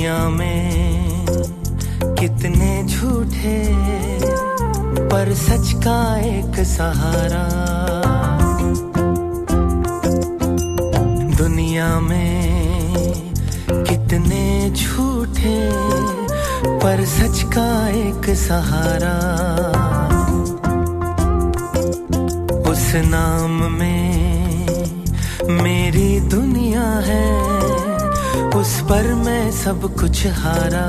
दुनिया में कितने झूठे, पर सच का एक सहारा। दुनिया में कितने झूठे, पर सच का एक सहारा। उस नाम में मेरी दुनिया है। उस पर मैं सब कुछ हारा।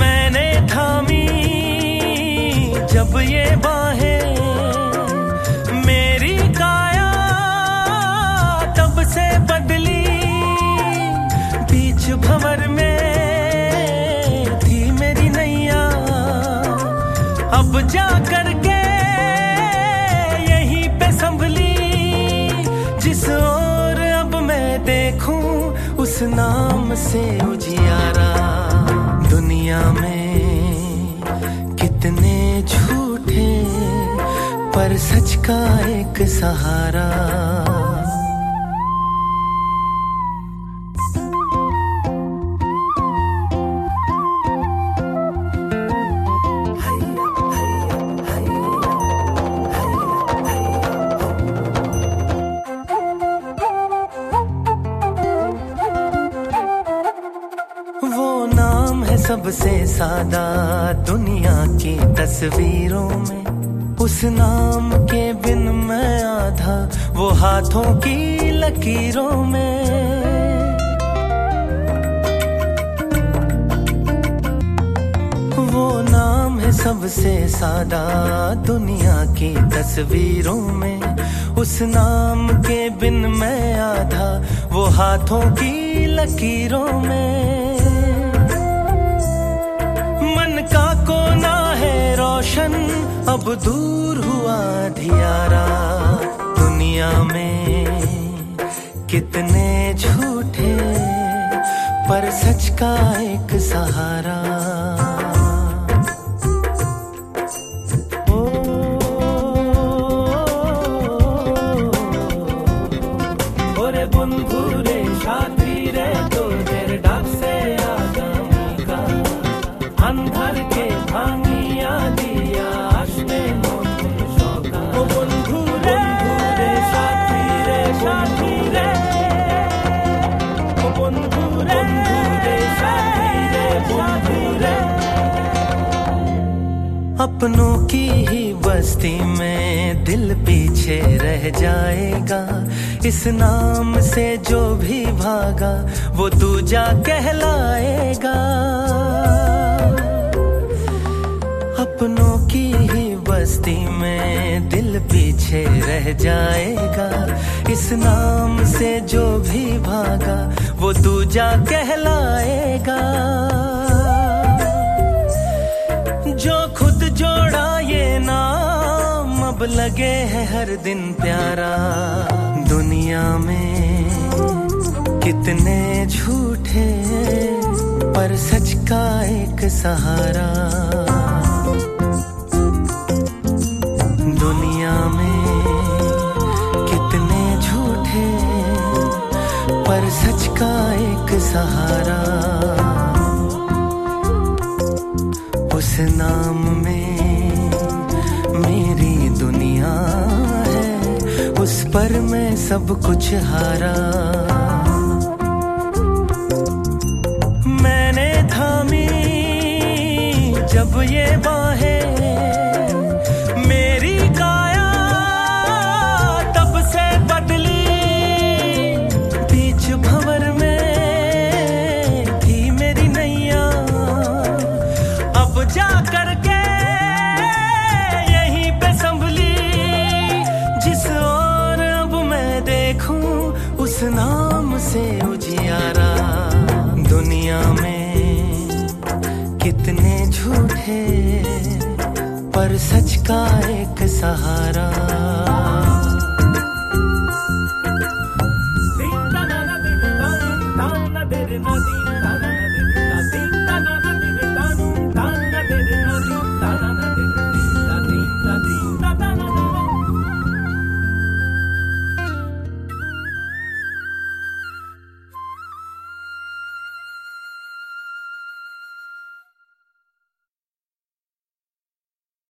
मैंने थामी जब ये बाहें मेरी काया तब से बदली। बीच भंवर में नाम से उजियारा दुनिया में कितने झूठे पर सच का एक सहारा। सबसे सादा दुनिया की तस्वीरों में। उस नाम के बिन मैं आधा, वो हाथों की लकीरों में। वो नाम है सबसे सादा दुनिया की तस्वीरों में। उस नाम के बिन मैं आधा, वो हाथों की लकीरों में। दिन का कोना है रोशन अब दूर हुआ धियारा दुनिया में कितने झूठे पर सच का एक सहारा बुन भूरे शादी अपनों की ही बस्ती में दिल पीछे रह जाएगा। इस नाम से जो भी भागा, वो दूजा कहलाएगा। अपनों की ही बस्ती में दिल पीछे रह जाएगा। इस नाम से जो भी भागा, वो दूजा कहलाएगा। जो खुद जोड़ा ये नाम, अब लगे है हर दिन प्यारा। दुनिया में कितने झूठे, पर सच का एक सहारा। दुनिया में कितने झूठे, पर सच का एक सहारा। नाम में मेरी दुनिया है, उस पर मैं सब कुछ हारा। मैंने थामी जब ये बाहें नाम से उजियारा दुनिया में कितने झूठे पर सच का एक सहारा